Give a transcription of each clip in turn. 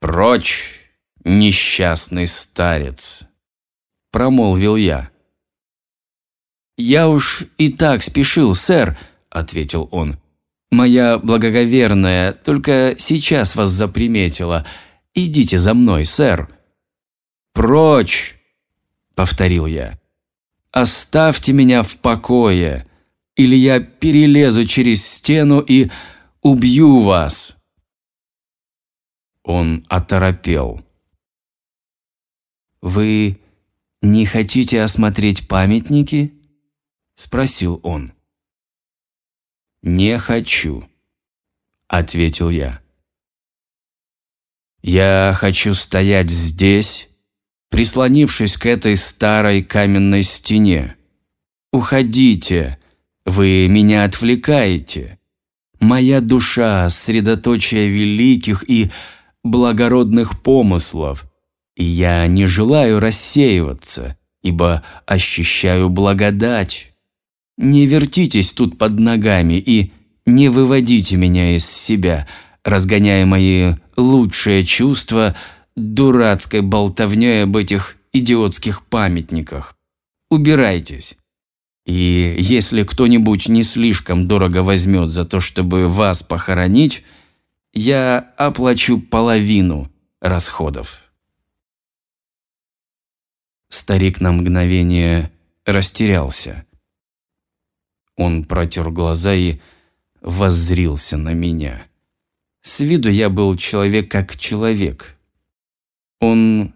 «Прочь, несчастный старец!» – промолвил я. «Я уж и так спешил, сэр», – ответил он. «Моя благоговерная только сейчас вас заприметила. Идите за мной, сэр». «Прочь!» – повторил я. «Оставьте меня в покое, или я перелезу через стену и убью вас». Он оторопел. «Вы не хотите осмотреть памятники?» – спросил он. «Не хочу», – ответил я. «Я хочу стоять здесь, прислонившись к этой старой каменной стене. Уходите, вы меня отвлекаете. Моя душа – средоточие великих и благородных помыслов, и я не желаю рассеиваться, ибо ощущаю благодать. Не вертитесь тут под ногами и не выводите меня из себя, разгоняя мои лучшие чувства дурацкой болтовней об этих идиотских памятниках. Убирайтесь. И если кто-нибудь не слишком дорого возьмет за то, чтобы вас похоронить – я оплачу половину расходов. Старик на мгновение растерялся. Он протер глаза и воззрился на меня. С виду я был человек как человек. Он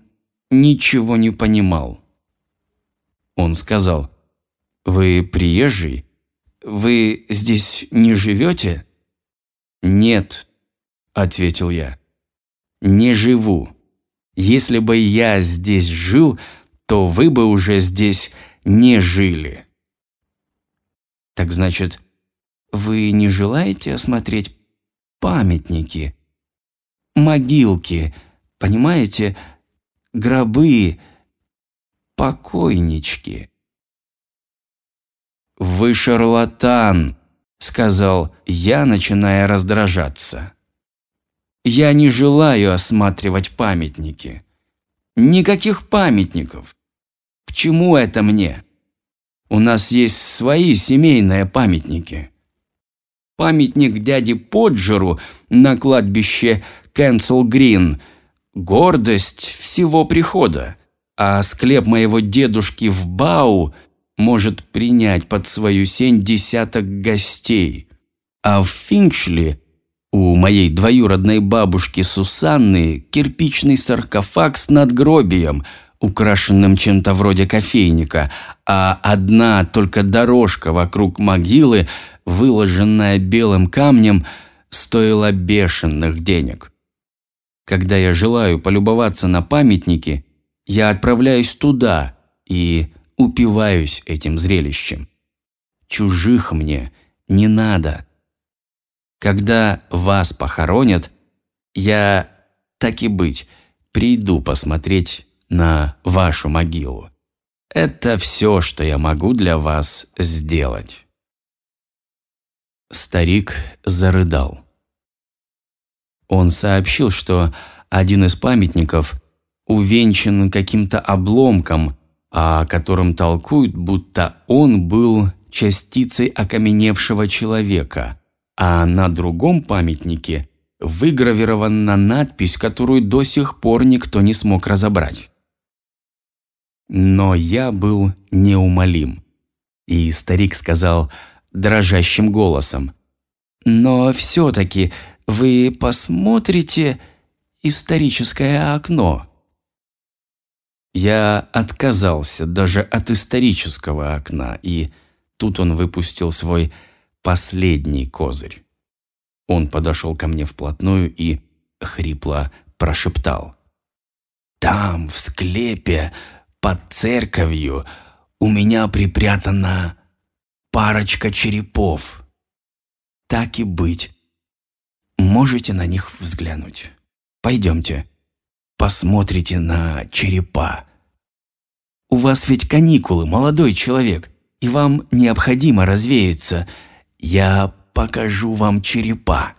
ничего не понимал. Он сказал, «Вы приезжий? Вы здесь не живете?» «Нет», – ответил я. «Не живу. Если бы я здесь жил, то вы бы уже здесь не жили». «Так значит, вы не желаете осмотреть памятники, могилки, понимаете, гробы, покойнички?» «Вы шарлатан», – сказал я, начиная раздражаться. Я не желаю осматривать памятники. Никаких памятников. К чему это мне? У нас есть свои семейные памятники. Памятник дяде Поджеру на кладбище Кэнсел Грин – гордость всего прихода, а склеп моего дедушки в Бау может принять под свою сень десяток гостей. А в Финчли у моей двоюродной бабушки Сусанны кирпичный саркофаг с надгробием, украшенным чем-то вроде кофейника, а одна только дорожка вокруг могилы, выложенная белым камнем, стоила бешеных денег. Когда я желаю полюбоваться на памятники, я отправляюсь туда и упиваюсь этим зрелищем. Чужих мне не надо. Когда вас похоронят, я, так и быть, приду посмотреть на вашу могилу. Это все, что я могу для вас сделать». Старик зарыдал. Он сообщил, что один из памятников увенчан каким-то обломком, о котором толкуют, будто он был частицей окаменевшего человека, а на другом памятнике выгравирована надпись, которую до сих пор никто не смог разобрать. Но я был неумолим, и старик сказал дрожащим голосом, «Но все-таки вы посмотрите историческое окно». Я отказался даже от исторического окна, и тут он выпустил свой последний козырь. Он подошел ко мне вплотную и хрипло прошептал. «Там, в склепе, под церковью, у меня припрятана парочка черепов. Так и быть. Можете на них взглянуть. Пойдемте, посмотрите на черепа. У вас ведь каникулы, молодой человек, и вам необходимо развеяться – я покажу вам черепа.